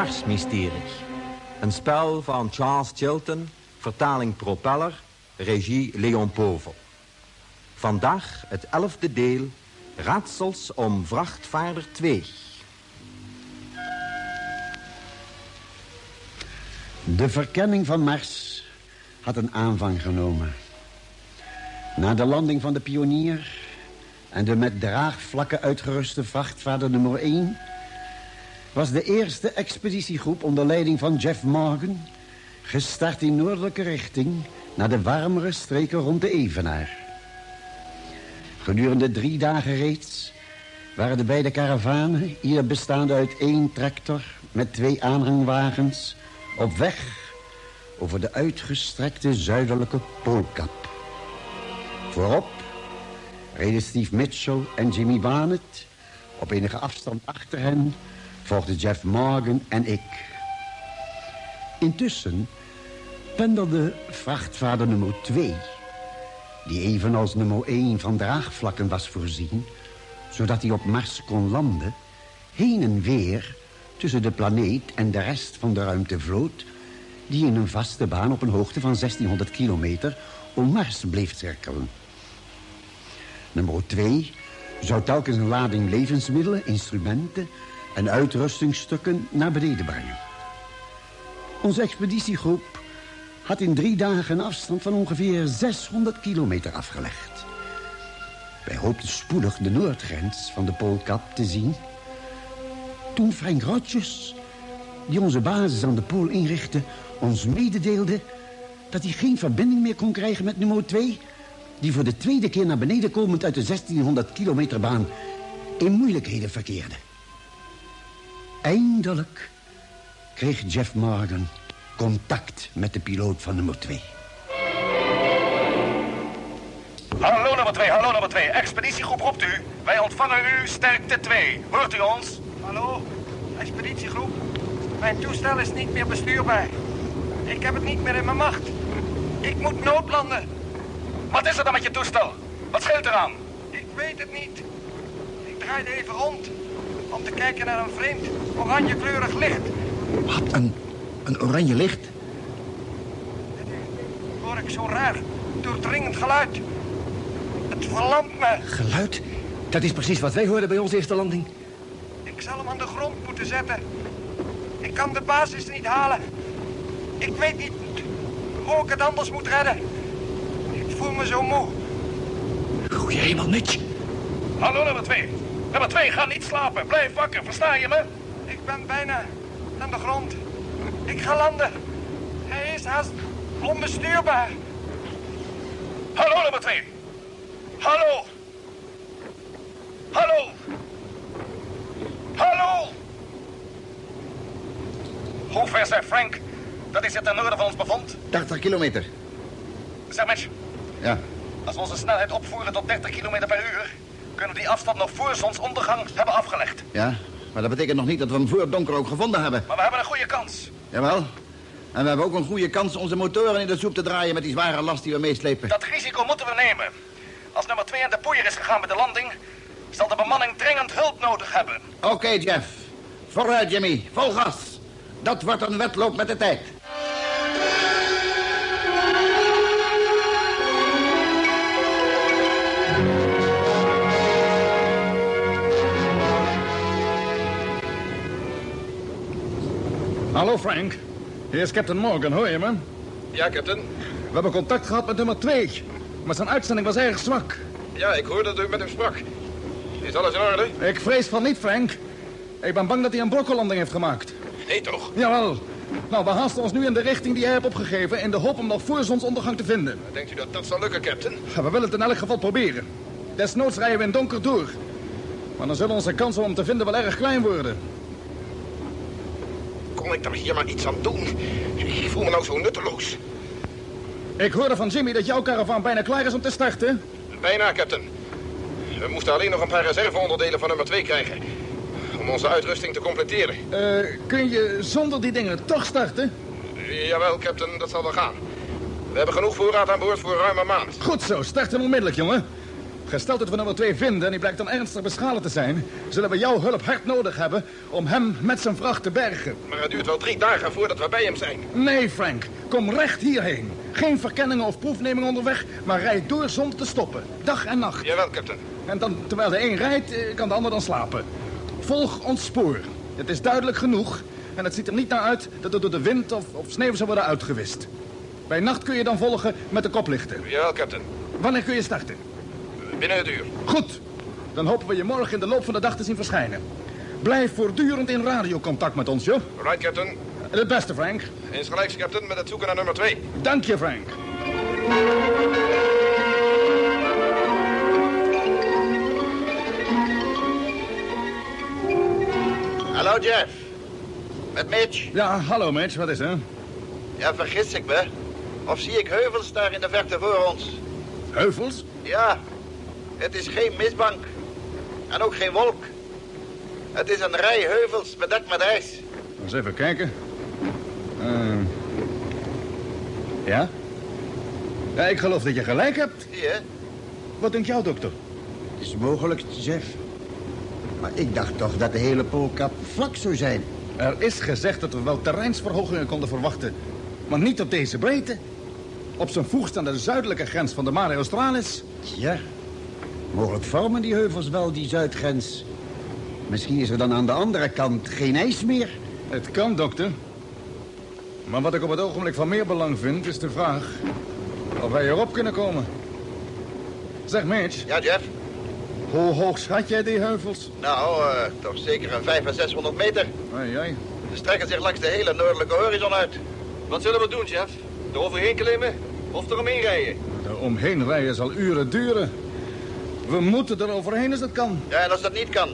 Het Marsmysterie. Een spel van Charles Chilton, vertaling Propeller, regie Leon Povel. Vandaag het elfde deel, Raadsels om Vrachtvaarder 2. De verkenning van Mars had een aanvang genomen. Na de landing van de pionier en de met draagvlakken uitgeruste vrachtvaarder nummer 1 was de eerste expeditiegroep onder leiding van Jeff Morgan... gestart in noordelijke richting naar de warmere streken rond de Evenaar. Gedurende drie dagen reeds waren de beide karavanen... ieder bestaande uit één tractor met twee aanhangwagens... op weg over de uitgestrekte zuidelijke poolkap. Voorop reden Steve Mitchell en Jimmy Barnett... op enige afstand achter hen volgden Jeff Morgan en ik. Intussen pendelde vrachtvader nummer 2... die evenals nummer 1 van draagvlakken was voorzien... zodat hij op Mars kon landen... heen en weer tussen de planeet en de rest van de ruimtevloot... die in een vaste baan op een hoogte van 1600 kilometer... om Mars bleef cirkelen. Nummer 2 zou telkens een lading levensmiddelen, instrumenten en uitrustingstukken naar beneden brengen. Onze expeditiegroep had in drie dagen een afstand van ongeveer 600 kilometer afgelegd. Wij hoopten spoedig de noordgrens van de Poolkap te zien. Toen Frank Rogers, die onze basis aan de Pool inrichtte, ons mededeelde... dat hij geen verbinding meer kon krijgen met nummer 2... die voor de tweede keer naar beneden komend uit de 1600 kilometer baan... in moeilijkheden verkeerde. Eindelijk kreeg Jeff Morgan contact met de piloot van nummer 2. Hallo nummer 2, hallo nummer 2. Expeditiegroep roept u. Wij ontvangen u sterkte 2. Hoort u ons? Hallo, expeditiegroep. Mijn toestel is niet meer bestuurbaar. Ik heb het niet meer in mijn macht. Ik moet noodlanden. Wat is er dan met je toestel? Wat scheelt eraan? Ik weet het niet. Ik draaide even rond om te kijken naar een vreemd oranjekleurig licht. Wat, een, een oranje licht? Hoor ik zo'n raar, doordringend geluid. Het verlamt me. Geluid? Dat is precies wat wij hoorden bij onze eerste landing. Ik zal hem aan de grond moeten zetten. Ik kan de basis niet halen. Ik weet niet hoe ik het anders moet redden. Ik voel me zo moe. Goeie hemel, Mitch. Hallo nummer 2. Nummer 2, ga niet slapen. Blijf wakker, versta je me? Ik ben bijna aan de grond. Ik ga landen. Hij is haast onbestuurbaar. Hallo nummer 2. Hallo. Hallo. Hallo. Hoe ver zei Frank dat hij zich ten noorden van ons bevond? 80 kilometer. Zeg, Mitch. Ja. Als we onze snelheid opvoeren tot 30 kilometer per uur... kunnen die afstand nog voor zonsondergang hebben afgelegd. Ja, maar dat betekent nog niet dat we hem voor het donker ook gevonden hebben. Maar we hebben een goede kans. Jawel. En we hebben ook een goede kans onze motoren in de soep te draaien... met die zware last die we meeslepen. Dat risico moeten we nemen. Als nummer 2 aan de poeier is gegaan met de landing... zal de bemanning dringend hulp nodig hebben. Oké, Jeff. Vooruit, Jimmy. Vol gas. Dat wordt een wedloop met de tijd. Hallo Frank. Hier is Captain Morgan, hoor je me? Ja, captain. We hebben contact gehad met nummer 2. Maar zijn uitzending was erg zwak. Ja, ik hoorde dat u met hem sprak. Is alles in orde? Ik vrees van niet, Frank. Ik ben bang dat hij een brokkelanding heeft gemaakt. Nee, toch? Jawel. Nou, we haasten ons nu in de richting die jij hebt opgegeven... in de hoop om nog voor zonsondergang te vinden. Denkt u dat dat zal lukken, captain? Ja, we willen het in elk geval proberen. Desnoods rijden we in donker door. Maar dan zullen onze kansen om hem te vinden wel erg klein worden. Kon ik er hier maar iets aan doen? Ik voel me nou zo nutteloos. Ik hoorde van Jimmy dat jouw karavaan bijna klaar is om te starten. Bijna, captain. We moesten alleen nog een paar reserveonderdelen van nummer 2 krijgen. Om onze uitrusting te completeren. Eh, kun je zonder die dingen toch starten? Jawel, captain, dat zal wel gaan. We hebben genoeg voorraad aan boord voor ruim een maand. Goed zo, starten onmiddellijk, jongen. Gesteld dat we nummer 2 vinden en die blijkt dan ernstig beschadigd te zijn... zullen we jouw hulp hard nodig hebben om hem met zijn vracht te bergen. Maar het duurt wel drie dagen voordat we bij hem zijn. Nee, Frank. Kom recht hierheen. Geen verkenningen of proefneming onderweg, maar rijd door zonder te stoppen. Dag en nacht. Jawel, captain. En dan, terwijl de een rijdt, eh, kan de ander dan slapen. Volg ons spoor. Het is duidelijk genoeg. En het ziet er niet naar uit dat het door de wind of, of sneeuw zou worden uitgewist. Bij nacht kun je dan volgen met de koplichten. Jawel, captain. Wanneer kun je starten? Binnen het uur. Goed. Dan hopen we je morgen in de loop van de dag te zien verschijnen. Blijf voortdurend in radiocontact met ons, joh. Right, captain. Het beste, Frank. Insgelijks, captain, met het zoeken naar nummer 2. Dank je, Frank. Hallo, Jeff. Met Mitch. Ja, hallo, Mitch. Wat is er? Ja, vergis ik me. Of zie ik heuvels daar in de verte voor ons? Heuvels? Ja, het is geen mistbank. En ook geen wolk. Het is een rij heuvels bedekt met ijs. Eens even kijken. Eh, ja? Ja, ik geloof dat je gelijk hebt. Zie je? Wat denkt jouw dokter? Het is mogelijk, Jeff. Maar ik dacht toch dat de hele Poolkap vlak zou zijn. Er is gezegd dat we wel terreinsverhogingen konden verwachten. Maar niet op deze breedte. Op zijn vroegst aan de zuidelijke grens van de Mare Australis. Ja, mogelijk vormen die heuvels wel die zuidgrens. Misschien is er dan aan de andere kant geen ijs meer. Het kan, dokter. Maar wat ik op het ogenblik van meer belang vind, is de vraag... of wij erop kunnen komen. Zeg, Mitch, Ja, Jeff? hoe hoog schat jij die heuvels? Nou, eh, toch zeker een 500 à 600 meter. Ai, ai. Ze strekken zich langs de hele noordelijke horizon uit. Wat zullen we doen, Jeff? Er overheen klimmen of er omheen rijden? Er omheen rijden zal uren duren. We moeten er overheen als dat kan. Ja, en als dat niet kan?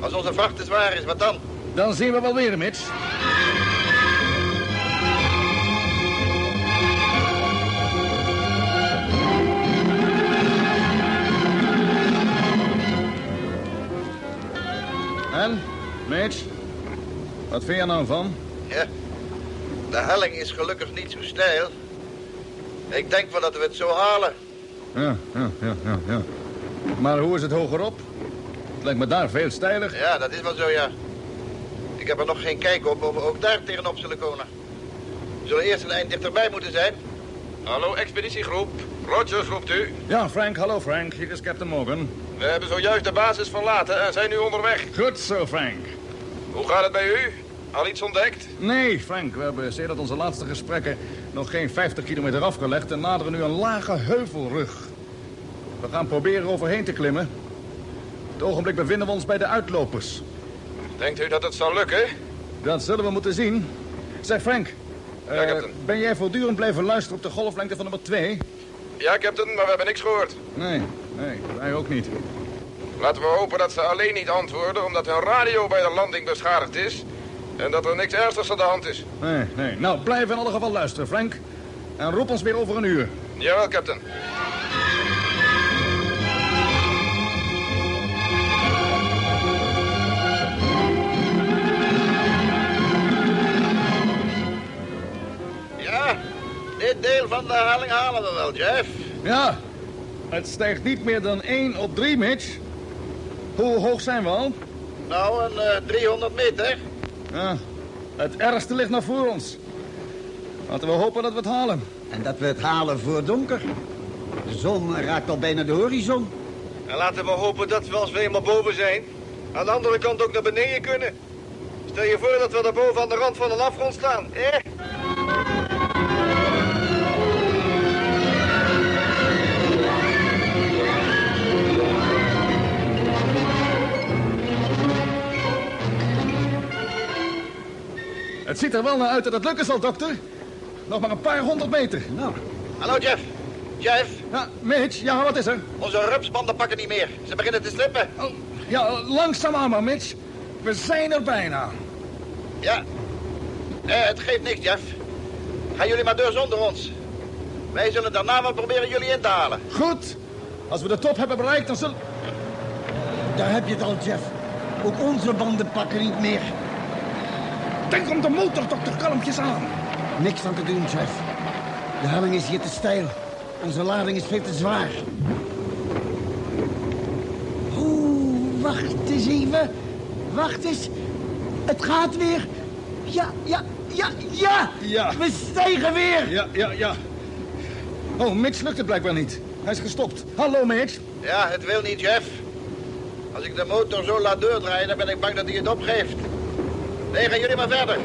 Als onze vracht te zwaar is, wat dan? Dan zien we wel weer, Mitch. En, Mitch, wat vind je er nou van? Ja, de helling is gelukkig niet zo steil. Ik denk wel dat we het zo halen. Ja, ja, ja, ja, ja. Maar hoe is het hogerop? Het lijkt me daar veel steiler. Ja, dat is wel zo, ja. Ik heb er nog geen kijk op of we ook daar tegenop zullen komen. We zullen eerst een eind dichterbij moeten zijn. Hallo, expeditiegroep. Rogers roept u. Ja, Frank, hallo Frank. Hier is Captain Morgan. We hebben zojuist de basis verlaten en zijn nu onderweg. Goed zo, Frank. Hoe gaat het bij u? Al iets ontdekt? Nee, Frank, we hebben sedert onze laatste gesprekken nog geen 50 kilometer afgelegd en naderen nu een lage heuvelrug. We gaan proberen overheen te klimmen. Op het ogenblik bevinden we ons bij de uitlopers. Denkt u dat het zal lukken? Dat zullen we moeten zien. Zeg Frank, eh, Ja, captain. ben jij voortdurend blijven luisteren op de golflengte van nummer 2? Ja, captain, maar we hebben niks gehoord. Nee, nee, wij ook niet. Laten we hopen dat ze alleen niet antwoorden omdat hun radio bij de landing beschadigd is. En dat er niks ernstigs aan de hand is. Nee, nee. Nou, blijf in alle geval luisteren, Frank. En roep ons weer over een uur. Jawel, captain. Van de helling halen we wel, Jeff. Ja, het stijgt niet meer dan 1 op 3, Mitch. Hoe hoog zijn we al? Nou, een eh, 300 meter. Ja, het ergste ligt nog voor ons. Laten we hopen dat we het halen. En dat we het halen voor donker. De zon raakt al bijna de horizon. En laten we hopen dat we als we eenmaal boven zijn... aan de andere kant ook naar beneden kunnen. Stel je voor dat we daar boven aan de rand van een afgrond staan. Eh? Het ziet er wel naar uit dat het lukken zal, dokter. Nog maar een paar honderd meter. Nou, Hallo, Jeff. Jeff, Ja, Mitch, ja, wat is er? onze rupsbanden pakken niet meer. Ze beginnen te slippen. Oh, ja, langzaam aan maar, Mitch. We zijn er bijna. Ja. Eh, het geeft niks, Jeff. Gaan jullie maar door zonder ons. Wij zullen daarna wel proberen jullie in te halen. Goed. Als we de top hebben bereikt, dan zullen... daar heb je het al, Jeff. Ook onze banden pakken niet meer. Denk om de motor, dokter. Kalmpjes aan. Niks aan te doen, Jeff. De helling is hier te steil. Onze lading is veel te zwaar. Oeh, wacht eens even. Wacht eens. Het gaat weer. Ja, ja, ja, ja. Ja. We stijgen weer. Ja, ja, ja. Oh, Mitch lukt het blijkbaar niet. Hij is gestopt. Hallo, Mitch. Ja, het wil niet, Jeff. Als ik de motor zo laat doordraaien, dan ben ik bang dat hij het opgeeft. Nee, gaan jullie maar verder.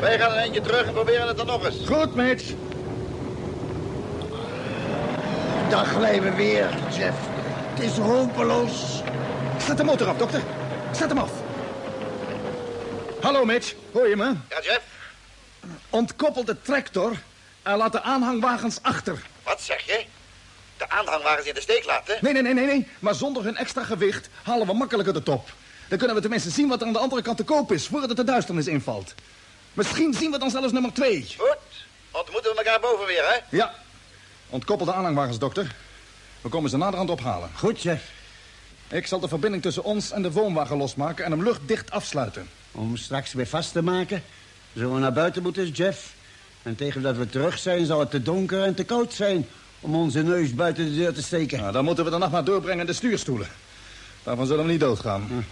Wij gaan een eindje terug en proberen het dan nog eens. Goed, Mitch. Dan glijden we weer, Jeff. Het is hopeloos. Zet de motor af, dokter. Zet hem af. Hallo, Mitch. Hoor je me? Ja, Jeff? Ontkoppel de tractor en laat de aanhangwagens achter. Wat zeg je? De aanhangwagens in de steek laten? Nee, nee, nee, nee, nee. Maar zonder hun extra gewicht halen we makkelijker de top. Dan kunnen we tenminste zien wat er aan de andere kant te koop is... voordat de duisternis invalt. Misschien zien we dan zelfs nummer twee. Goed. Ontmoeten we elkaar boven weer, hè? Ja. Ontkoppel de aanhangwagens, dokter. We komen ze naderhand ophalen. Goed, Jeff. Ik zal de verbinding tussen ons en de woonwagen losmaken... en hem luchtdicht afsluiten. Om straks weer vast te maken, zullen we naar buiten moeten, Jeff. En tegen dat we terug zijn, zal het te donker en te koud zijn... om onze neus buiten de deur te steken. Nou, dan moeten we de nacht maar doorbrengen in de stuurstoelen. Daarvan zullen we niet doodgaan.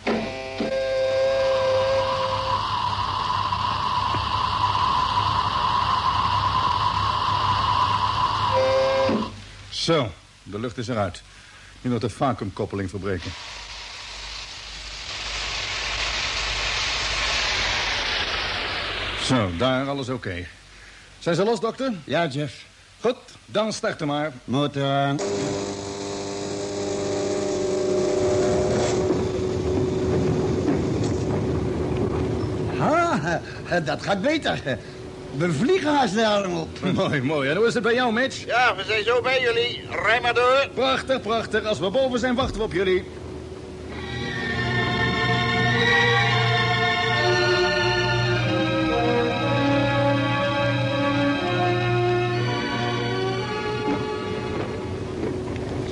Zo, de lucht is eruit. Nu nog de vacuümkoppeling verbreken. Zo, daar alles oké. Zijn ze los, dokter? Ja, Jeff. Goed, dan starten maar. Motor aan. Ha, dat gaat beter. We vliegen haast de helm op. Mooi, mooi. En hoe is het bij jou, Mitch? Ja, we zijn zo bij jullie. Rij maar door. Prachtig, prachtig. Als we boven zijn, wachten we op jullie.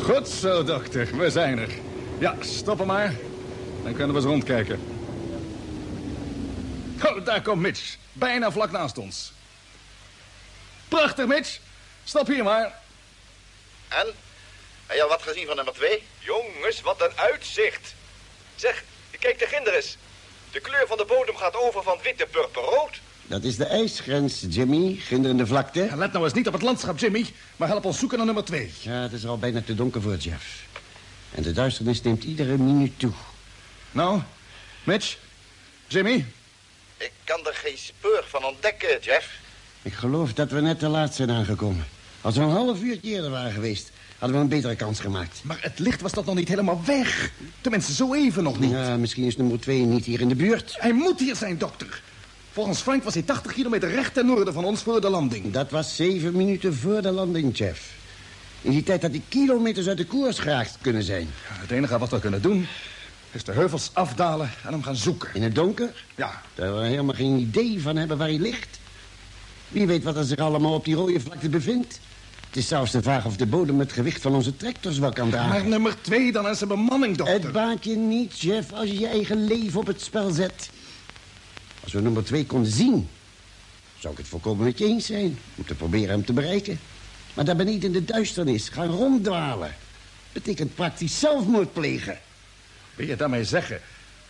Goed zo, dokter. We zijn er. Ja, stop hem maar. Dan kunnen we eens rondkijken. Daar komt Mitch. Bijna vlak naast ons. Prachtig, Mitch. Stop hier maar. En? Heb je al wat gezien van nummer twee? Jongens, wat een uitzicht. Zeg, kijk de ginder eens. De kleur van de bodem gaat over van wit naar purperrood. Dat is de ijsgrens, Jimmy. Ginderende vlakte. Ja, Let nou eens niet op het landschap, Jimmy, maar help ons zoeken naar nummer twee. Ja, het is al bijna te donker voor Jeff. En de duisternis neemt iedere minuut toe. Nou, Mitch, Jimmy, Ik kan er geen spoor van ontdekken, Jeff. Ik geloof dat we net te laat zijn aangekomen. Als we een half uur eerder waren geweest, hadden we een betere kans gemaakt. maar het licht was toch nog niet helemaal weg? Tenminste, zo even nog niet. Ja, misschien is nummer twee niet hier in de buurt. Hij moet hier zijn, dokter. Volgens Frank was hij 80 kilometer recht ten noorden van ons voor de landing. Dat was zeven minuten voor de landing, Jeff. In die tijd had hij kilometers uit de koers geraakt kunnen zijn. Het enige wat we kunnen doen, is de heuvels afdalen en hem gaan zoeken. In het donker, Ja, daar we helemaal geen idee van hebben waar hij ligt. Wie weet wat er zich allemaal op die rode vlakte bevindt. Het is zelfs de vraag of de bodem het gewicht van onze tractors wel kan dragen. maar nummer twee dan en zijn bemanning, dokter. Het baat je niet, Jeff, als je je eigen leven op het spel zet. Als we nummer twee konden zien, zou ik het volkomen met je eens zijn... om te proberen hem te bereiken. Maar daar beneden in de duisternis gaan ronddwalen... betekent praktisch zelfmoord plegen. Wil je daarmee zeggen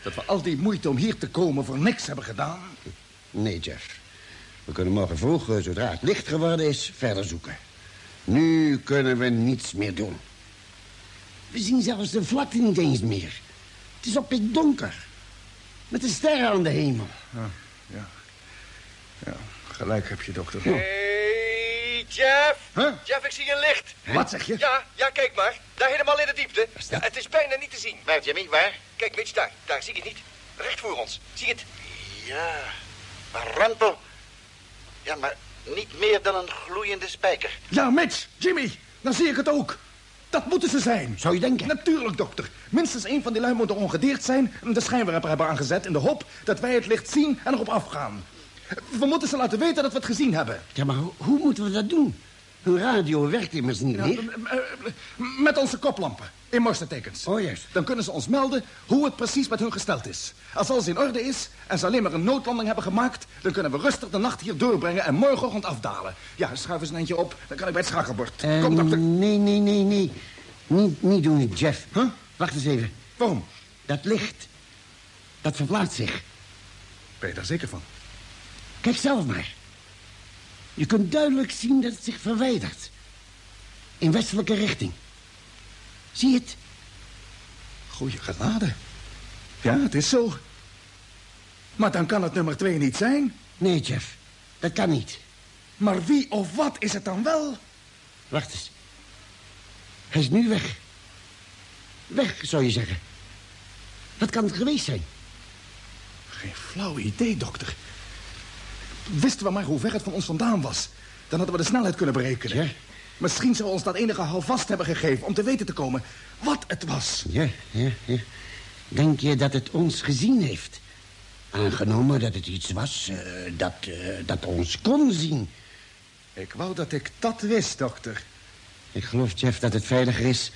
dat we al die moeite om hier te komen voor niks hebben gedaan? Nee, Jeff. We kunnen morgen vroeg, eh, zodra het licht geworden is, verder zoeken. Nu kunnen we niets meer doen. We zien zelfs de vlakte niet eens meer. Het is op het donker. Met de sterren aan de hemel. Ja, gelijk heb je, dokter. Hey, Jeff. Huh? Jeff, ik zie een licht. Wat zeg je? Ja, ja, kijk maar. Daar helemaal in de diepte. Ja, het is bijna niet te zien. Waar, Jimmy, waar? Kijk, Mitch, daar. Daar zie je het niet. Recht voor ons. Zie je het? Ja, Warempel? Ja, maar niet meer dan een gloeiende spijker. Ja, Mitch, Jimmy, dan zie ik het ook. Dat moeten ze zijn. Zou je denken? Natuurlijk, dokter. Minstens één van die lui moet er ongedeerd zijn... en de schijnwerper hebben aangezet in de hoop dat wij het licht zien en erop afgaan. We moeten ze laten weten dat we het gezien hebben. Ja, maar ho- hoe moeten we dat doen? Hun radio werkt immers niet meer. met onze koplampen, in morsetekens. Oh, juist. Dan kunnen ze ons melden hoe het precies met hun gesteld is. Als alles in orde is en ze alleen maar een noodlanding hebben gemaakt... dan kunnen we rustig de nacht hier doorbrengen en morgenochtend afdalen. Ja, schuif eens een eentje op, dan kan ik bij het schakelbord. Eh, Kom, dokter. nee, nee, nee, nee. Niet, niet doen, Jeff. Huh? Wacht eens even. Waarom? Dat licht, dat verplaatst zich. Ben je daar zeker van? Kijk zelf maar. Je kunt duidelijk zien dat het zich verwijdert. In westelijke richting. Zie je het? Goeie genade. Ja, het is zo. Maar dan kan het nummer twee niet zijn. Nee, Jeff. Dat kan niet. Maar wie of wat is het dan wel? Wacht eens. Hij is nu weg. Weg, zou je zeggen. Wat kan het geweest zijn? Geen flauw idee, dokter. Wisten we maar hoe ver het van ons vandaan was... dan hadden we de snelheid kunnen berekenen. Ja. Misschien zou ons dat enige houvast hebben gegeven... om te weten te komen wat het was. Ja, ja, ja. Denk je dat het ons gezien heeft? Aangenomen dat het iets was eh, dat, eh, dat ons kon zien. Ik wou dat ik dat wist, dokter. Ik geloof, Jeff, dat het veiliger is...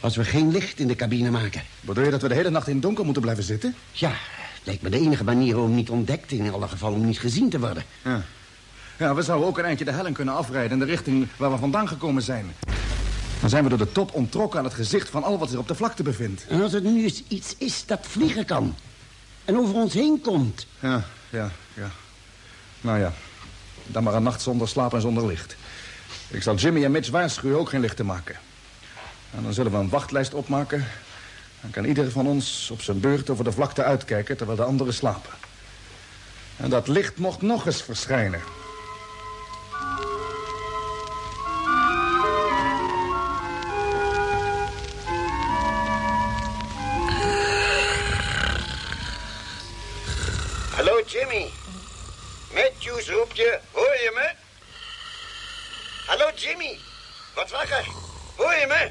als we geen licht in de cabine maken. Bedoel je dat we de hele nacht in het donker moeten blijven zitten? Ja, lijkt me de enige manier om niet ontdekt... in alle gevallen om niet gezien te worden. Ja. Ja, we zouden ook een eindje de helling kunnen afrijden... in de richting waar we vandaan gekomen zijn. Dan zijn we door de top ontrokken aan het gezicht van al wat zich op de vlakte bevindt. En als het nu eens iets is dat vliegen kan... en over ons heen komt... Ja, ja, ja. Nou ja, dan maar een nacht zonder slaap en zonder licht. Ik zal Jimmy en Mitch waarschuwen ook geen licht te maken. En dan zullen we een wachtlijst opmaken. Dan kan ieder van ons op zijn beurt over de vlakte uitkijken... terwijl de anderen slapen. En dat licht mocht nog eens verschijnen. Hallo, Jimmy. Matthews roept je. Hoor je me? Hallo, Jimmy. Wat wakker. Hoor je me?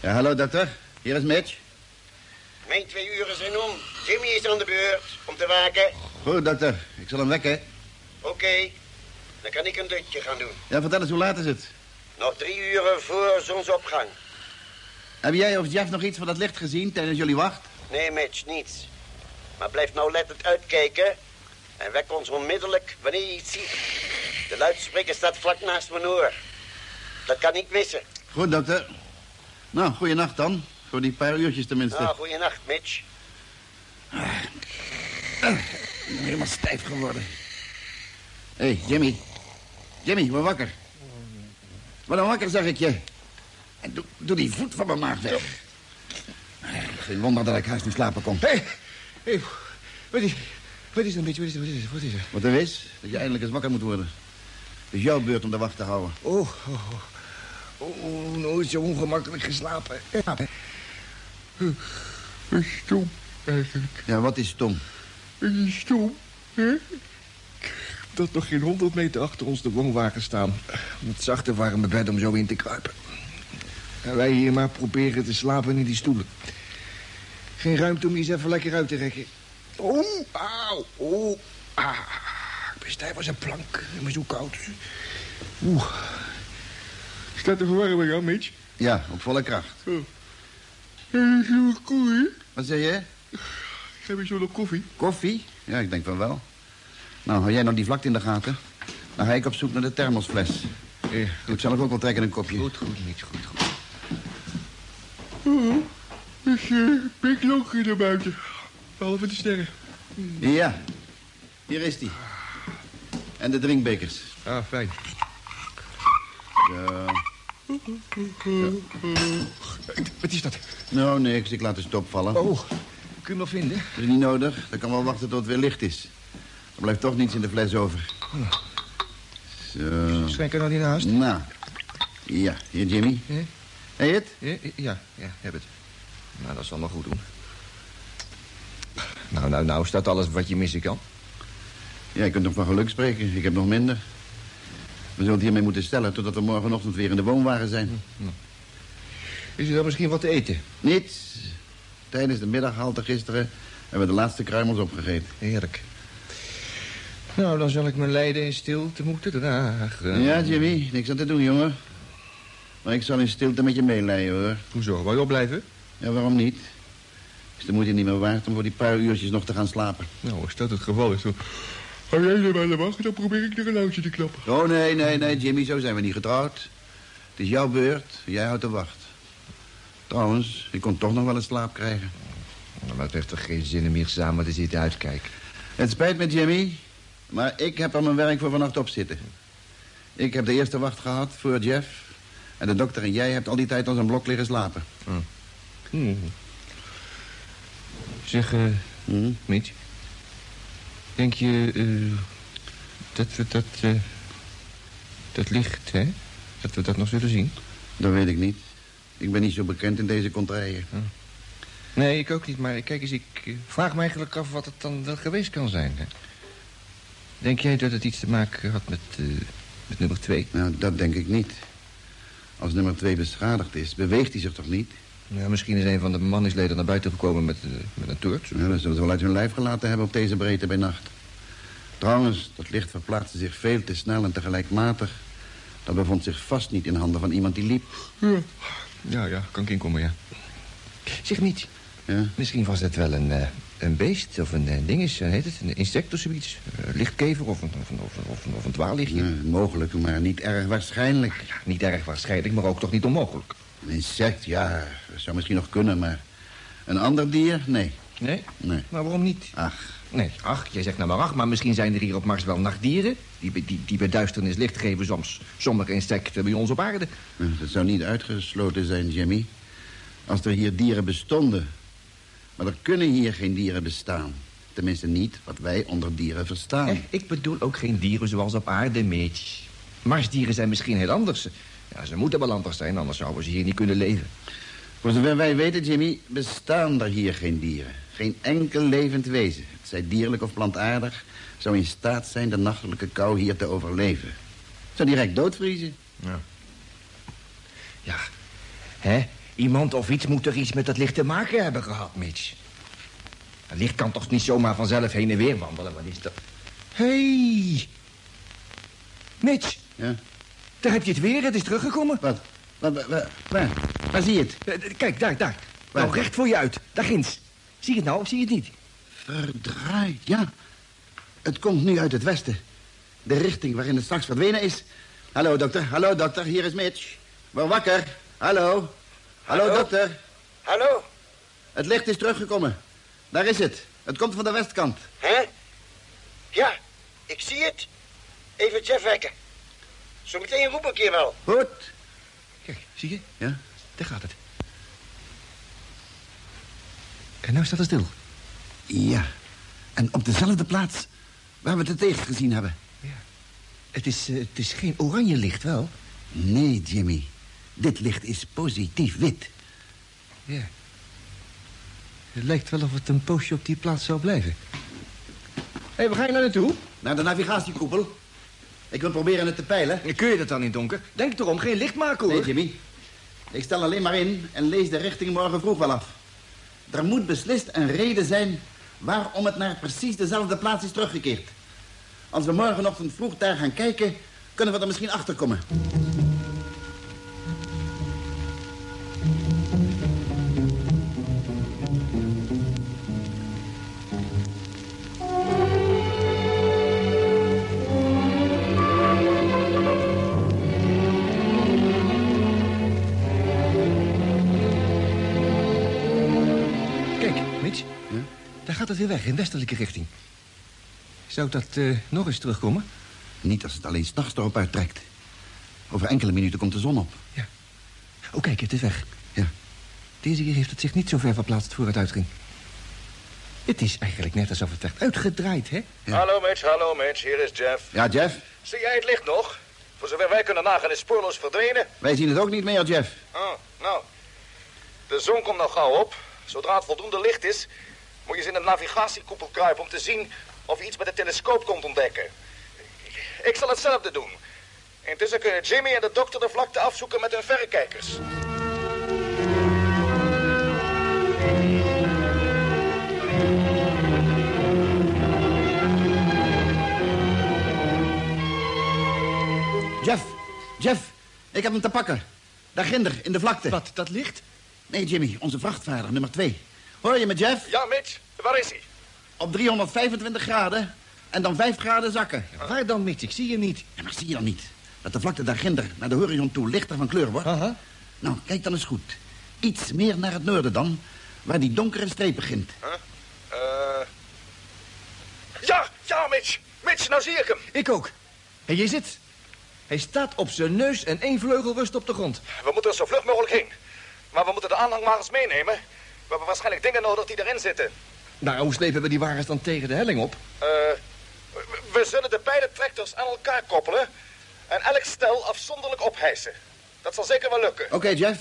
Ja, hallo, dokter. Hier is Mitch. Mijn twee uren zijn om. Jimmy is aan de beurt om te waken. Goed, dokter. Ik zal hem wekken. Oké. Dan kan ik een dutje gaan doen. Ja, vertel eens, hoe laat is het? Nog drie uren voor zonsopgang. Heb jij of Jeff nog iets van dat licht gezien tijdens jullie wacht? Nee, Mitch, niets. Maar blijf nou lettend uitkijken. En wek ons onmiddellijk wanneer je iets ziet. De luidspreker staat vlak naast mijn oor. Dat kan niet missen. Goed, dokter. Nou, goeienacht dan. Voor die paar uurtjes tenminste. Nou, goeienacht, Mitch. Helemaal stijf geworden. Hé, hey, Jimmy. Jimmy, word wakker. Word dan wakker, zeg ik je. En doe, doe die voet van mijn maag weg. Geen wonder dat ik huis niet slapen kon. Hé, hey, wat is, wat is er een beetje, wat is er, wat is er, wat is er? Wat er is, dat je eindelijk eens wakker moet worden. Het is jouw beurt om de wacht te houden. Oh, oh, oh, oh, nooit zo ongemakkelijk geslapen. Ja, Stom, eigenlijk. Ja, wat is stom? Het is stom, hè? Dat nog geen honderd meter achter ons de woonwagen staan. Het zachte warme bed om zo in te kruipen. En wij hier maar proberen te slapen in die stoelen. Geen ruimte om eens even lekker uit te rekken. Oh, auw, oh, ah. Ik ben stijf als een plank. Ik ben zo koud. Oeh. Staat de verwarming aan, Mitch? Ja, op volle kracht. Ja, nog koel, hè? Wat zeg je? Heb je zo nog koffie? Koffie? Ja, ik denk van wel. Nou, hou jij nou die vlakte in de gaten? Dan ga ik op zoek naar de thermosfles. Ja. Doe ik zelf ook wel trekken een kopje. Goed, goed, Mitch, goed, goed. Oh, is uh, pikdonker naar buiten. Behalve de sterren. Ja, hier is die. En de drinkbekers. Ah, fijn. Wat is dat? Nou, niks. Ik laat de stop vallen. Oh, kun je hem nog vinden? Dat is niet nodig. Dat kan wel wachten tot het weer licht is. Er blijft toch niets in de fles over. Zo. Schenk er nou niet naast? Nou. Ja, hier Jimmy. Hé, het? Ja, ja, ja, heb het. Nou, dat zal nog goed doen. Nou, nou, nou, staat alles wat je missen kan. Ja, je kunt nog van geluk spreken. Ik heb nog minder. We zullen het hiermee moeten stellen totdat we morgenochtend weer in de woonwagen zijn. Is er dan misschien wat te eten? Niets. Tijdens de middaghalte gisteren hebben we de laatste kruimels opgegeten. Heerlijk. Nou, dan zal ik mijn lijden in stilte moeten dragen. Ja, Jimmy, niks aan te doen, jongen. Maar ik zal in stilte met je meeleiden, hoor. Hoezo? Wou je opblijven? Ja, waarom niet? Is de moeite niet meer waard om voor die paar uurtjes nog te gaan slapen? Nou, als dat het geval is, Ga jij er bij de wacht, dan probeer ik er een luidje te klappen. Oh, nee, nee, nee, Jimmy, zo zijn we niet getrouwd. Het is jouw beurt, jij houdt de wacht. Trouwens, ik kon toch nog wel een slaap krijgen. Nou, maar het heeft toch geen zin om hier samen te zitten uitkijken. Het spijt me, Jimmy, maar ik heb er mijn werk voor vannacht op zitten. Ik heb de eerste wacht gehad voor Jeff. En de dokter en jij hebt al die tijd als een blok liggen slapen. Hm. Zeg? Mitch. Denk je eh, dat we dat... eh, dat licht, hè? Dat we dat nog zullen zien? Dat weet ik niet. Ik ben niet zo bekend in deze contraien. Nee, ik ook niet. Maar kijk eens, ik eh, vraag me eigenlijk af wat het dan wel geweest kan zijn. Hè? Denk jij dat het iets te maken had met, met nummer twee? Nou, dat denk ik niet. Als nummer twee beschadigd is, beweegt hij zich toch niet? Ja, misschien is een van de bemanningsleden naar buiten gekomen met, eh, met een toort. Ja, dat zullen ze wel uit hun lijf gelaten hebben op deze breedte bij nacht. Trouwens, dat licht verplaatste zich veel te snel en tegelijkmatig. Dat bevond zich vast niet in handen van iemand die liep. Ja, ja, kan ik inkomen, ja. Zeg niet, Ja, misschien was het wel een, eh, een beest of een uh, ding is, heet het? Een insect of zoiets. Een lichtkever of een, of een, of een, of een, of een dwaallichtje. ja, mogelijk, maar niet erg waarschijnlijk. Ja, niet erg waarschijnlijk, maar ook toch niet onmogelijk. Een insect, ja, dat zou misschien nog kunnen, maar... Een ander dier? Nee, Nee? nee. Maar waarom niet? Ach, Nee, ach, jij zegt nou maar ach, maar misschien zijn er hier op Mars wel nachtdieren... die, bij- die, die bij duisternis licht geven soms. Sommige insecten bij ons op aarde. dat zou niet uitgesloten zijn, Jimmy. Als er hier dieren bestonden. Maar er kunnen hier geen dieren bestaan. Tenminste niet wat wij onder dieren verstaan. Eh, ik bedoel ook geen dieren zoals op aarde, Mitch. Marsdieren zijn misschien heel anders. Ja, ze moeten wel anders zijn, anders zouden ze hier niet kunnen leven. Voor zover wij weten, Jimmy, bestaan er hier geen dieren. Geen enkel levend wezen, het zij dierlijk of plantaardig... zou in staat zijn de nachtelijke kou hier te overleven. Zou direct doodvriezen. Ja, hè? Iemand of iets moet er iets met dat licht te maken hebben gehad, Mitch. Het licht kan toch niet zomaar vanzelf heen en weer wandelen? Wat is dat? Hé! Hey. Mitch, Ja, daar heb je het weer. Het is teruggekomen. wat? Wat, waar, waar, waar? Waar zie je het? Eh, Kijk, daar, daar. Waar? Nou, recht voor je uit. Daar ginds. Zie je het nou of zie je het niet? Verdraaid, ja. Het komt nu uit het westen. De richting waarin het straks verdwenen is. Hallo, dokter. Hallo, dokter. Hier is Mitch. Word wakker. Hallo. Hallo, Hallo? dokter. Hallo? Het licht is teruggekomen. Daar is het. Het komt van de westkant. Hè? Ja, ik zie het. Even Jeff wekken. Zometeen roep ik je wel. Goed. Kijk, zie je? Ja? Daar gaat het. En nou staat het stil. Ja. En op dezelfde plaats waar we het tegen gezien hebben. Het is, eh, het is geen oranje licht, wel? Nee, Jimmy. Dit licht is positief wit. Ja. Het lijkt wel of het een poosje op die plaats zou blijven. Hé, hey, waar ga je nou naartoe? Naar de navigatiekoepel. Ik wil proberen het te peilen. Kun je dat dan in donker? Denk erom, geen licht maken, hoor. Nee, Jimmy. Ik stel alleen maar in en lees de richting morgen vroeg wel af. Er moet beslist een reden zijn waarom het naar precies dezelfde plaats is teruggekeerd. Als we morgenochtend vroeg daar gaan kijken, kunnen we er misschien achter komen. Weer weg, in westelijke richting. Zou dat eh, nog eens terugkomen? Niet als het alleen s'nachts erop uittrekt. Over enkele minuten komt de zon op. Oh, kijk, het is weg. Ja. Deze keer heeft het zich niet zo ver verplaatst voor het uitging. Het is eigenlijk net alsof het werd uitgedraaid, hè? Ja. Hallo Mitch, hallo Mitch, hier is Jeff. Ja, Jeff? Zie jij het licht nog? Voor zover wij kunnen nagaan is spoorloos verdwenen. Wij zien het ook niet meer, Jeff. Oh, nou. De zon komt nou gauw op. Zodra het voldoende licht is, moet je eens in de navigatiekoepel kruipen om te zien of hij iets met de telescoop komt ontdekken. Ik zal hetzelfde doen. Intussen kunnen Jimmy en de dokter de vlakte afzoeken met hun verrekijkers. Jeff, Jeff, ik heb hem te pakken. Daar ginder, in de vlakte. Wat, dat licht? Nee, Jimmy, onze vrachtvaarder, nummer twee. Hoor je me, Jeff? Ja, Mitch, waar is hij? Op 325 graden en dan 5 graden zakken. Waar dan, Mitch? Ik zie je niet. Ja, maar zie je dan niet? Dat de vlakte daar ginder naar de horizon toe lichter van kleur wordt? Aha. Nou, kijk dan eens goed. Iets meer naar het noorden dan, waar die donkere streep begint. Huh? Eh. Ja, ja, Mitch. Mitch, nou zie ik hem. Ik ook. En je zit. Hij staat op zijn neus en één vleugel rust op de grond. We moeten er zo vlug mogelijk heen. Maar we moeten de aanhangwagens meenemen. We hebben waarschijnlijk dingen nodig die erin zitten. Nou, hoe slepen we die wagens dan tegen de helling op? Eh, we- we zullen de beide tractors aan elkaar koppelen... en elk stel afzonderlijk ophijsen. Dat zal zeker wel lukken. Oké, Jeff.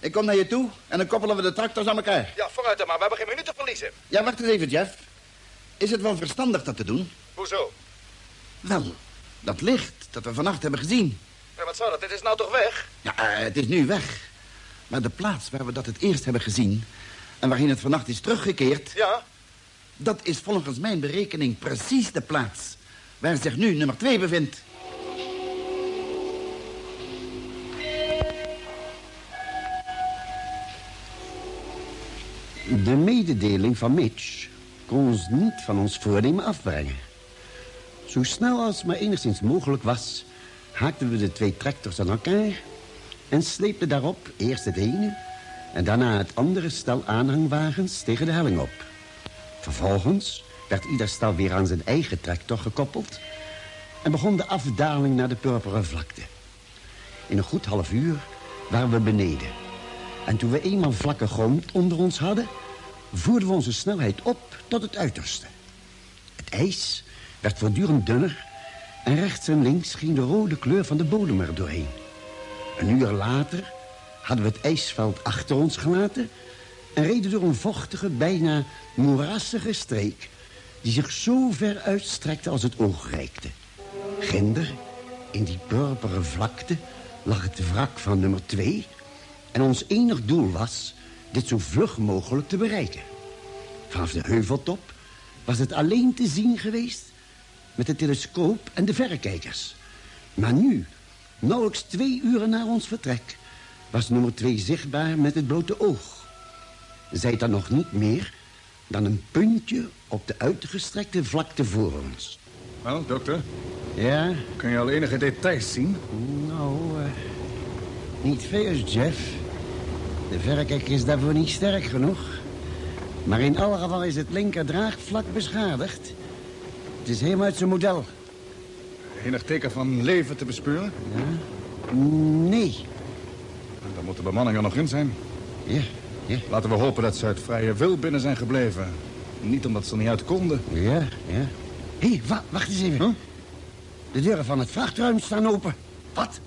Ik kom naar je toe en dan koppelen we de tractors aan elkaar. Ja, vooruit dan maar. We hebben geen minuut te verliezen. Ja, wacht eens even, Jeff. Is het wel verstandig dat te doen? Hoezo? Wel, dat licht dat we vannacht hebben gezien. Ja, wat zou dat? Dit is nou toch weg? Ja, eh, het is nu weg. Maar de plaats waar we dat het eerst hebben gezien... en waarin het vannacht is teruggekeerd... Ja. dat is volgens mijn berekening precies de plaats... waar zich nu nummer 2 bevindt. De mededeling van Mitch kon ons niet van ons voornemen afbrengen. Zo snel als maar enigszins mogelijk was... haakten we de twee tractors aan elkaar... en sleepten daarop eerst het ene... en daarna het andere stel aanhangwagens tegen de helling op. Vervolgens werd ieder stel weer aan zijn eigen tractor gekoppeld... en begon de afdaling naar de purperen vlakte. In een goed half uur waren we beneden... En toen we eenmaal vlakke grond onder ons hadden... voerden we onze snelheid op tot het uiterste. Het ijs werd voortdurend dunner... en rechts en links ging de rode kleur van de bodem er doorheen. Een uur later hadden we het ijsveld achter ons gelaten... en reden door een vochtige, bijna moerassige streek... die zich zo ver uitstrekte als het oog reikte. Ginder, in die purperen vlakte, lag het wrak van nummer twee... En ons enig doel was dit zo vlug mogelijk te bereiken. Vanaf de heuveltop was het alleen te zien geweest... met de telescoop en de verrekijkers. Maar nu, nauwelijks twee uren na ons vertrek... was nummer twee zichtbaar met het blote oog. Zij dan nog niet meer dan een puntje op de uitgestrekte vlakte voor ons. Nou, dokter, Ja, kun je al enige details zien? nou, eh, niet veel, Jeff. De verrekijker is daarvoor niet sterk genoeg. Maar in alle geval is het linker draagvlak beschadigd. Het is helemaal uit zijn model. Enig teken van leven te bespeuren? Nee. Dan moet de bemanning er nog in zijn. Ja, ja, Laten we hopen dat ze uit vrije wil binnen zijn gebleven. Niet omdat ze er niet uit konden. ja, ja. Hé, hey, wa wacht eens even. Huh? De deuren van het vrachtruim staan open. Wat?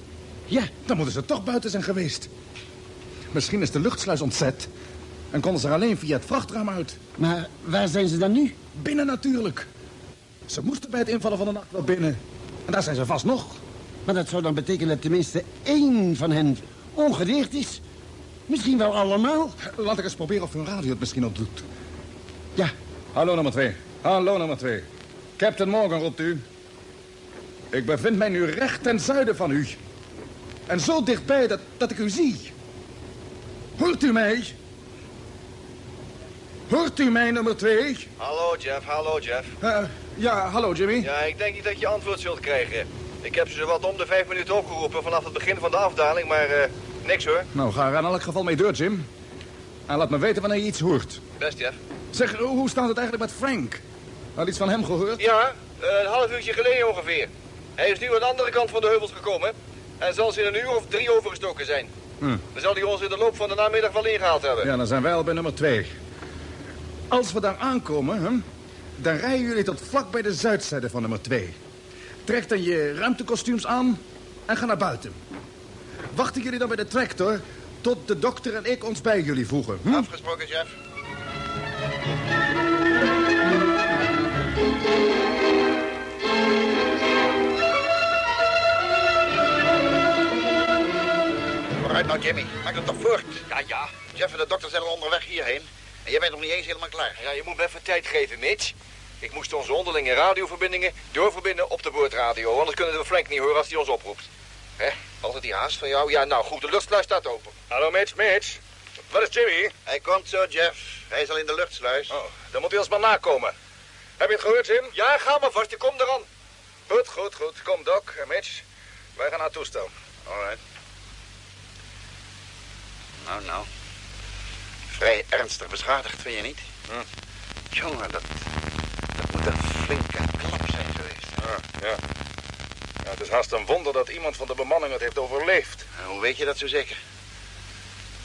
Ja, Dan moeten ze toch buiten zijn geweest. Misschien is de luchtsluis ontzet. En konden ze er alleen via het vrachtraam uit. maar waar zijn ze dan nu? Binnen natuurlijk. Ze moesten bij het invallen van de nacht wel binnen. En daar zijn ze vast nog. Maar dat zou dan betekenen dat tenminste één van hen ongedeerd is. Misschien wel allemaal. Laat ik eens proberen of hun radio het misschien nog doet. Ja, Hallo nummer twee. Hallo nummer twee. Captain Morgan roept u. Ik bevind mij nu recht ten zuiden van u. En zo dichtbij dat, dat ik u zie. Hoort u mij? Hoort u mij, nummer twee? Hallo, Jeff. Hallo, Jeff. Eh, ja, hallo Jimmy. Ja, ik denk niet dat je antwoord zult krijgen. Ik heb ze wat om de vijf minuten opgeroepen vanaf het begin van de afdaling, maar eh, niks hoor. Nou, ga er in elk geval mee door, Jim. En laat me weten wanneer je iets hoort. Best, Jeff. Zeg, hoe staat het eigenlijk met Frank? Had iets van hem gehoord? Ja, een half uurtje geleden ongeveer. Hij is nu aan de andere kant van de heuvels gekomen en zal ze in een uur of drie overgestoken zijn. Hm. Dan zal hij ons in de loop van de namiddag wel ingehaald hebben. Ja, dan zijn wij al bij nummer twee. Als we daar aankomen, hè, dan rijden jullie tot vlak bij de zuidzijde van nummer twee. Trek dan je ruimtekostuums aan en ga naar buiten. Wachten jullie dan bij de tractor tot de dokter en ik ons bij jullie voegen. Hm? Afgesproken, Jeff. Vooruit nou, Jimmy. Maak het toch voort. Ja, ja. Jeff en de dokter zijn al onderweg hierheen. En jij bent nog niet eens helemaal klaar. Ja, je moet me even tijd geven, Mitch. Ik moest onze onderlinge radioverbindingen doorverbinden op de boordradio. Anders kunnen we Frank niet horen als hij ons oproept. Hè? Altijd die haast van jou? Ja, nou goed, de luchtsluis staat open. Hallo, Mitch, Mitch. Wat is Jimmy? Hij komt zo, Jeff. Hij is al in de luchtsluis. Oh, dan moet hij ons maar nakomen. Heb je het gehoord, Jim? Ja, ga maar vast, ik kom eraan. Goed, goed, goed. Kom, Doc en Mitch. Wij gaan naar het toestel. Alright. Nou, nou. Vrij ernstig beschadigd, vind je niet? Hm. Jongen, dat, dat moet een flinke klap zijn geweest. Ja, ja. Ja. Het is haast een wonder dat iemand van de bemanning het heeft overleefd. En hoe weet je dat zo zeker?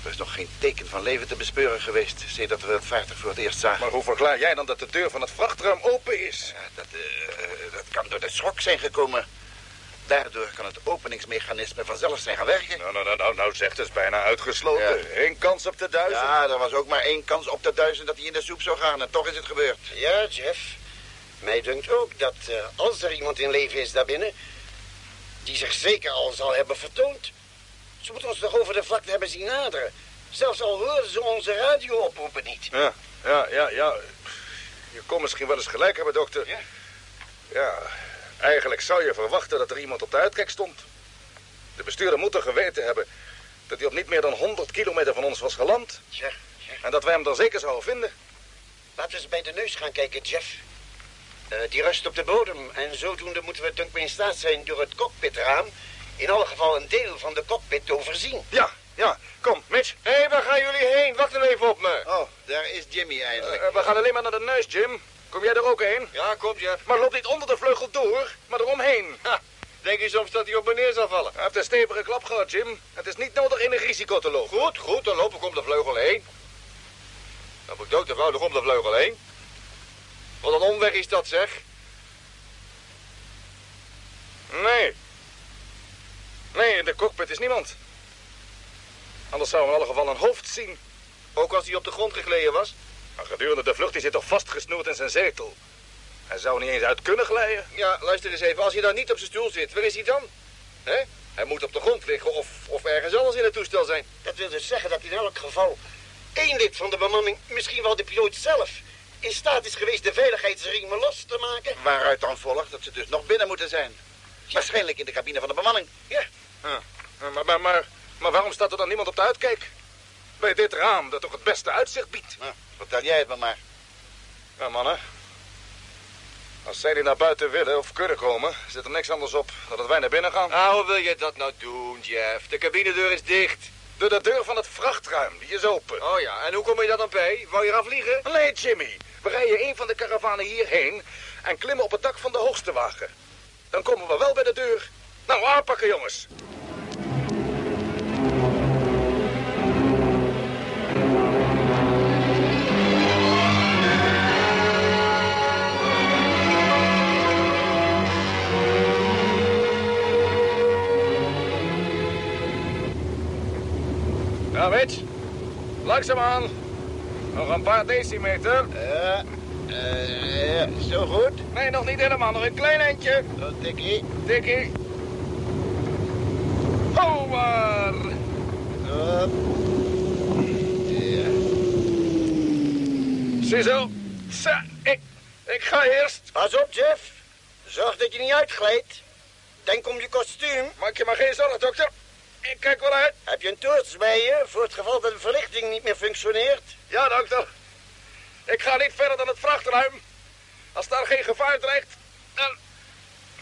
Er is nog geen teken van leven te bespeuren geweest... sinds dat we het vaartuig voor het eerst zagen. Maar hoe verklaar jij dan dat de deur van het vrachtruim open is? Ja, dat, eh, dat kan door de schok zijn gekomen. Daardoor kan het openingsmechanisme vanzelf zijn gaan werken. Nou, nou, nou, nou, nou zegt het is bijna uitgesloten. Eén kans op de duizend. Ja, er was ook maar één kans op de duizend dat hij in de soep zou gaan. En toch is het gebeurd. Ja, Jeff. Mij dunkt ook dat eh, als er iemand in leven is daarbinnen... die zich zeker al zal hebben vertoond... ze moeten ons toch over de vlakte hebben zien naderen. Zelfs al hoorden ze onze radio-oproepen niet. Ja, ja, ja, ja. Je kon misschien wel eens gelijk hebben, dokter. Ja. Ja, eigenlijk zou je verwachten dat er iemand op de uitkijk stond. De bestuurder moet er geweten hebben dat hij op niet meer dan 100 kilometer van ons was geland. Ja, ja. En dat wij hem dan zeker zouden vinden. Laten we eens bij de neus gaan kijken, Jeff. Eh, die rust op de bodem. En zodoende moeten we denk ik in staat zijn door het cockpitraam... in alle geval een deel van de cockpit te overzien. Ja, ja. Kom, Mitch. Hé, hey, waar gaan jullie heen? Wacht even op me. Oh, daar is Jimmy eindelijk. Eh, we gaan alleen maar naar de neus, Jim. Kom jij er ook heen? Ja, kom, Jeff. Maar loop niet onder de vleugel door, maar eromheen. Ha, denk je soms dat hij op me neer zal vallen? Hij heeft een stevige klap gehad, Jim. Het is niet nodig enig risico te lopen. Goed, goed, dan loop ik om de vleugel heen. Dan moet ik dood eenvoudig om de vleugel heen. Wat een omweg is dat, zeg. Nee. Nee, in de cockpit is niemand. Anders zouden we in alle geval een hoofd zien. Ook als hij op de grond gegleden was. Maar gedurende de vlucht is hij toch vastgesnoerd in zijn zetel. Hij zou niet eens uit kunnen glijden. Ja, luister eens even. Als hij dan niet op zijn stoel zit, waar is hij dan? Hè? Hij moet op de grond liggen of, of ergens anders in het toestel zijn. Dat wil dus zeggen dat in elk geval... één lid van de bemanning, misschien wel de piloot zelf... in staat is geweest de veiligheidsriemen los te maken. Waaruit dan volgt dat ze dus nog binnen moeten zijn. Waarschijnlijk in de cabine van de bemanning. Ja, Ja. Maar, maar, maar, maar waarom staat er dan niemand op de uitkijk? Bij dit raam dat toch het beste uitzicht biedt. Nou, vertel jij het me maar. Ja, mannen. Als zij die naar buiten willen of kunnen komen, zit er niks anders op dan dat wij naar binnen gaan. Nou, hoe wil je dat nou doen, Jeff? De cabinedeur is dicht. Door de deur van het vrachtruim, die is open. Oh ja, en hoe kom je daar dan bij? Wou je eraf vliegen? Nee, Jimmy. We rijden een van de karavanen hierheen en klimmen op het dak van de hoogste wagen. Dan komen we wel bij de deur. Nou, aanpakken, jongens. Ja, Mitch. Langzaamaan. Nog een paar decimeter. Ja, eh, zo goed. Nee, nog niet helemaal. Nog een klein eindje. Zo, tikkie. Tikkie. Over. Zo. Ja. Ziezo. Zo, ik, ik ga eerst. pas op, Jeff. Zorg dat je niet uitglijdt. Denk om je kostuum. Maak je maar geen zorgen, dokter. Ik kijk wel uit. Heb je een toorts bij je voor het geval dat de verlichting niet meer functioneert? Ja, dokter. Ik ga niet verder dan het vrachtruim. Als daar geen gevaar dreigt, dan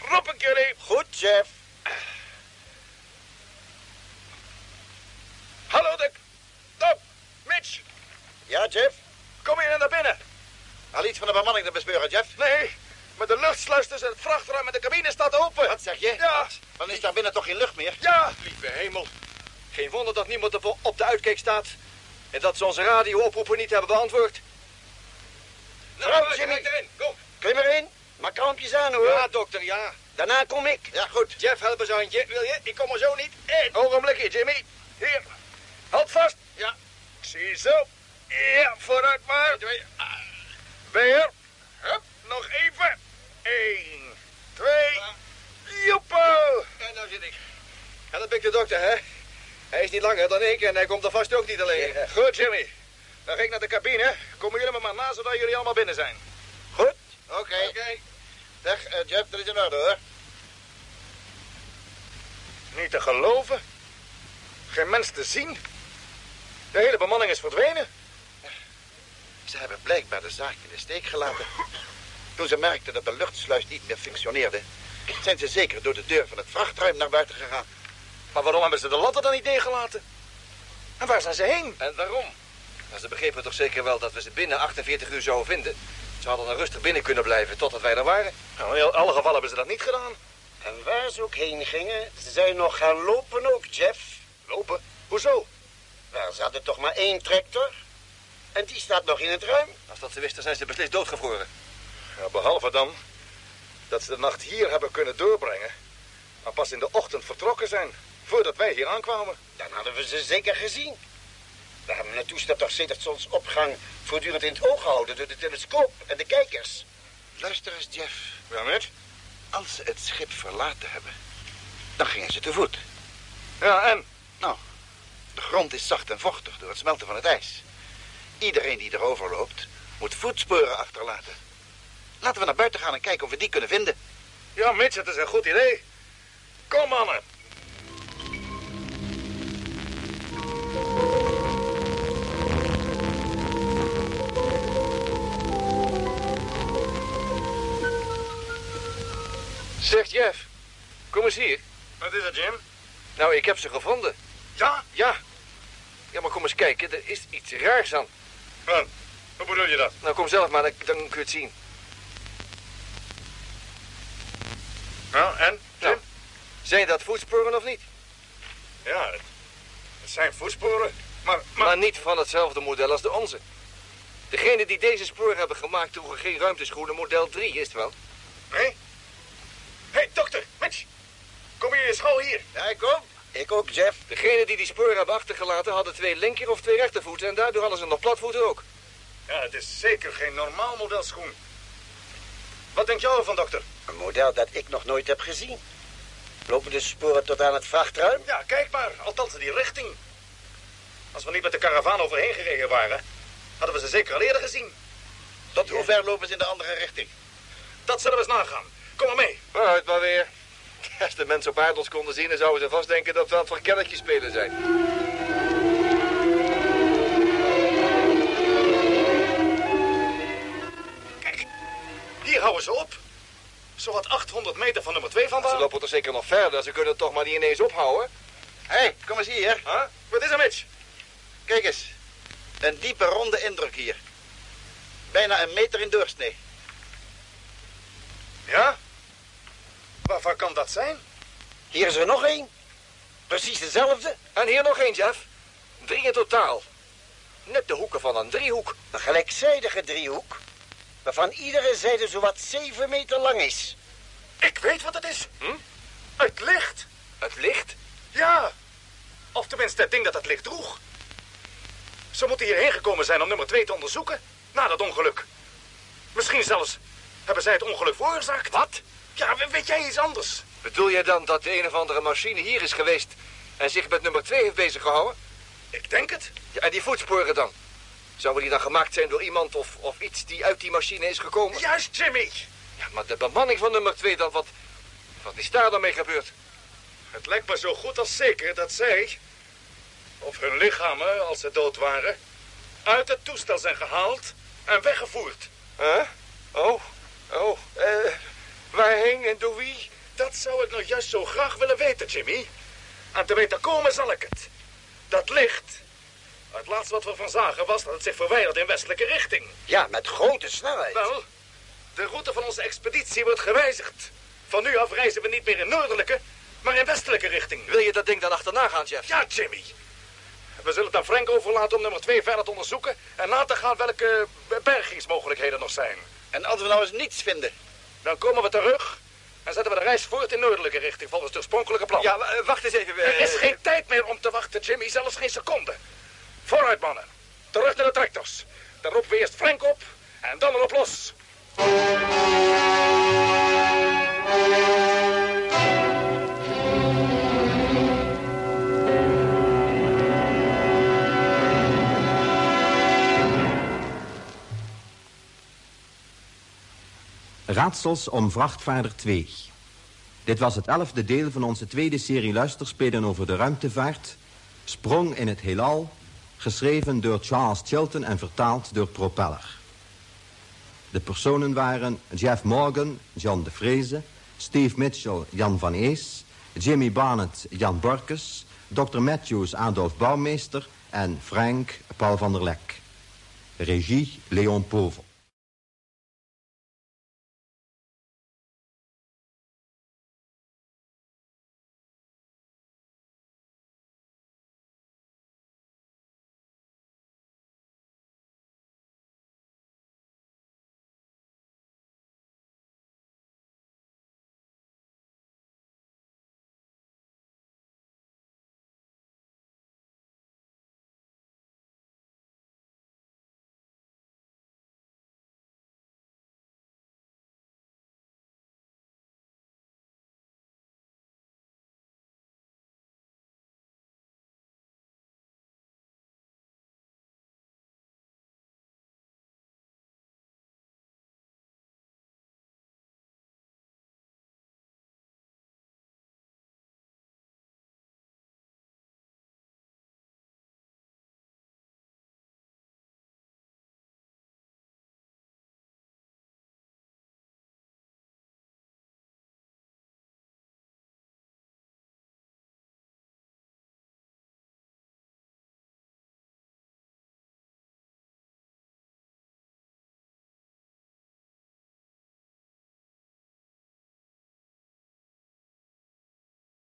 roep ik jullie. Goed, Jeff. Hallo, Dick. Tom, Mitch, Ja, Jeff? kom hier naar binnen. Al iets van de bemanning te bespeuren, Jeff. Nee, maar de luchtsluis tussen het vrachtruim en de cabine staat open. Wat zeg je? Ja. Dan is daar binnen toch geen lucht meer? Ja, Lieve hemel. Geen wonder dat niemand op, op de uitkijk staat. En dat ze onze radio-oproepen niet hebben beantwoord. Vooruit, Jimmy. erin. Kom. Klim erin. Maak krampjes aan, hoor. Ja, dokter, ja. Daarna kom ik. Ja, goed. Jeff, help eens handje. Wil je? Ik kom er zo niet in. ogenblikje, Jimmy. Hier, houd vast. Ja. Ziezo. Ja, vooruit maar. Weer. Hup, nog even. Eén, twee, joepo! En nou zit ik. Ben ik de dokter, hè? Hij is niet langer dan ik en hij komt er vast ook niet alleen. Goed, Jimmy. Dan ga ik naar de cabine. Komen jullie me maar na, zodat jullie allemaal binnen zijn. Goed? Oké. Zeg, eh, Jeff, dat is in orde, hoor. Niet te geloven. Geen mens te zien. De hele bemanning is verdwenen. Ze hebben blijkbaar de zaak in de steek gelaten. Toen ze merkten dat de luchtsluis niet meer functioneerde... zijn ze zeker door de deur van het vrachtruim naar buiten gegaan. Maar waarom hebben ze de latten dan niet neergelaten? En waar zijn ze heen? En waarom? Maar ze begrepen toch zeker wel dat we ze binnen 48 uur zouden vinden? Ze hadden dan rustig binnen kunnen blijven totdat wij er waren. Nou, in alle gevallen hebben ze dat niet gedaan. En waar ze ook heen gingen, ze zijn nog gaan lopen ook, Jeff. Lopen? Hoezo? Wel, ze hadden toch maar één tractor. En die staat nog in het ruim. Als dat ze wisten, zijn ze beslist doodgevroren. Ja, behalve dan dat ze de nacht hier hebben kunnen doorbrengen... maar pas in de ochtend vertrokken zijn, voordat wij hier aankwamen. Dan hadden we ze zeker gezien. We hebben het toestel toch sedert zonsopgang voortdurend in het oog gehouden... door de telescoop en de kijkers. Luister eens, Jeff. Ja, met? Als ze het schip verlaten hebben, dan gingen ze te voet. Ja, en? Nou, de grond is zacht en vochtig door het smelten van het ijs. Iedereen die erover loopt, moet voetsporen achterlaten. Laten we naar buiten gaan en kijken of we die kunnen vinden. Ja, Mitch, het is een goed idee. Kom, mannen. Zeg, Jeff. Kom eens hier. Wat is het, Jim? Nou, ik heb ze gevonden. Ja? Ja. Ja, maar kom eens kijken. Er is iets raars aan. Wat? Hoe bedoel je dat? Nou, kom zelf maar, dan, dan kun je het zien. Nou, en? Jim? Nou, zijn dat voetsporen of niet? Ja, het, het zijn voetsporen. Maar, maar... Maar niet van hetzelfde model als de onze. Degene die deze sporen hebben gemaakt droegen geen ruimteschoenen model 3, is het wel? Nee? Hé, hey, dokter, Mitch. Kom hier eens gauw hier. Ja, ik kom. Ik ook, Jeff. Degene die die sporen hebben achtergelaten hadden twee linker of twee rechtervoeten en daardoor hadden ze nog platvoeten ook. Ja, het is zeker geen normaal model schoen. Wat denk jij ervan, dokter? Een model dat ik nog nooit heb gezien. Lopen de sporen tot aan het vrachtruim? Ja, kijk maar. Althans in die richting. Als we niet met de karavaan overheen gereden waren, hadden we ze zeker al eerder gezien. Tot hoe ver lopen ze in de andere richting? Dat zullen we eens nagaan. Kom maar mee. Vooruit maar weer. Als de mensen op aarde ons konden zien, dan zouden ze vast denken dat we aan het verkennetje spelen zijn. Kijk, hier houden ze op. Zo wat 800 meter van nummer 2 Ze vandaan. lopen toch zeker nog verder. Ze kunnen het toch maar niet ineens ophouden. Hé, hey, kom eens hier. Huh? Wat is er, Mitch? Kijk eens. Een diepe ronde indruk hier. Bijna een meter in doorsnee. Ja? Waarvan kan dat zijn? Hier is er nog één. Precies dezelfde. En hier nog één, Jeff. Drie in totaal. Net de hoeken van een driehoek. Een gelijkzijdige driehoek. Waarvan iedere zijde zowat zeven meter lang is. Ik weet wat het is. Hm? Het licht. Het licht. Ja. Of tenminste het ding dat het licht droeg. Ze moeten hierheen gekomen zijn om nummer 2 te onderzoeken. Na dat ongeluk. Misschien zelfs hebben zij het ongeluk veroorzaakt. Wat? Ja, we- weet jij iets anders? Bedoel jij dan dat de een of andere machine hier is geweest en zich met nummer 2 heeft bezig gehouden? Ik denk het. Ja, en die voetsporen dan? Zouden die dan gemaakt zijn door iemand of, of iets die uit die machine is gekomen? Juist, Jimmy. Ja, maar de bemanning van nummer 2 dan, wat, wat is daar dan mee gebeurd? Het lijkt me zo goed als zeker dat zij, of hun lichamen als ze dood waren, uit het toestel zijn gehaald en weggevoerd. Huh? Oh, oh, eh, waarheen en door wie? Dat zou ik nou juist zo graag willen weten, Jimmy. En te weten komen zal ik het. Dat licht, het laatste wat we van zagen was dat het zich verwijderde in westelijke richting. Ja, met grote snelheid. Wel, de route van onze expeditie wordt gewijzigd. Van nu af reizen we niet meer in noordelijke, maar in westelijke richting. Wil je dat ding dan achterna gaan, Jeff? Ja, Jimmy. We zullen het aan Frank overlaten om nummer 2 verder te onderzoeken... en na te gaan welke bergingsmogelijkheden nog zijn. En als we nou eens niets vinden? Dan komen we terug en zetten we de reis voort in noordelijke richting... volgens het oorspronkelijke plan. Ja, eh, wacht eens even. Er eh, is geen tijd meer om te wachten, Jimmy. Zelfs geen seconde. Vooruit, mannen. Terug naar de tractors. Dan roepen we eerst Frank op en dan erop los. Raadsels om vrachtvaarder 2. Dit was het elfde deel van onze tweede serie luisterspelen over de ruimtevaart. Sprong in het heelal, geschreven door Charles Chilton en vertaald door Propeller. De personen waren Jeff Morgan, John de Vreese, Steve Mitchell, Jan van Ees, Jimmy Barnett, Jan Borkes, Dr. Matthews, Adolf Bouwmeester en Frank, Paul van der Lek. Regie, Leon Povel.